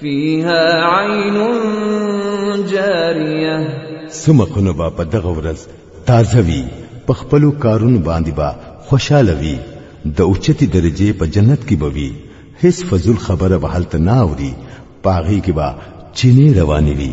فيها عين جاريه سمخونه با په دغه ورځ تازه وي په خپل کارون باندې با خوشاله وي د اوچتي درجه په جنت کې بوي هیڅ فزول خبره به حالت نه اوري پاغي کې با چینه رواني وي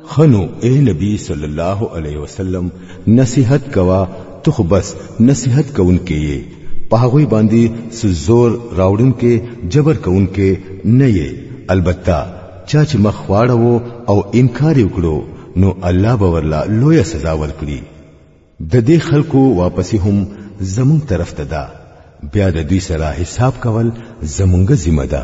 خنو اے نبی صلی الله علیه وسلم نصیحت کوا تو خو بس نصیحت کوونکې یې په هغوی باندې سزور راوړونکې جبر کوونکې نه یې البته چا چې مخ واړه وو او انکار یې وکړو نو الله به ورلا لویه سزا ورکړي د دې خلکو واپسی هم زمون طرف ته ده بیا د دوی سره حساب کول زمونږ ذمہ ده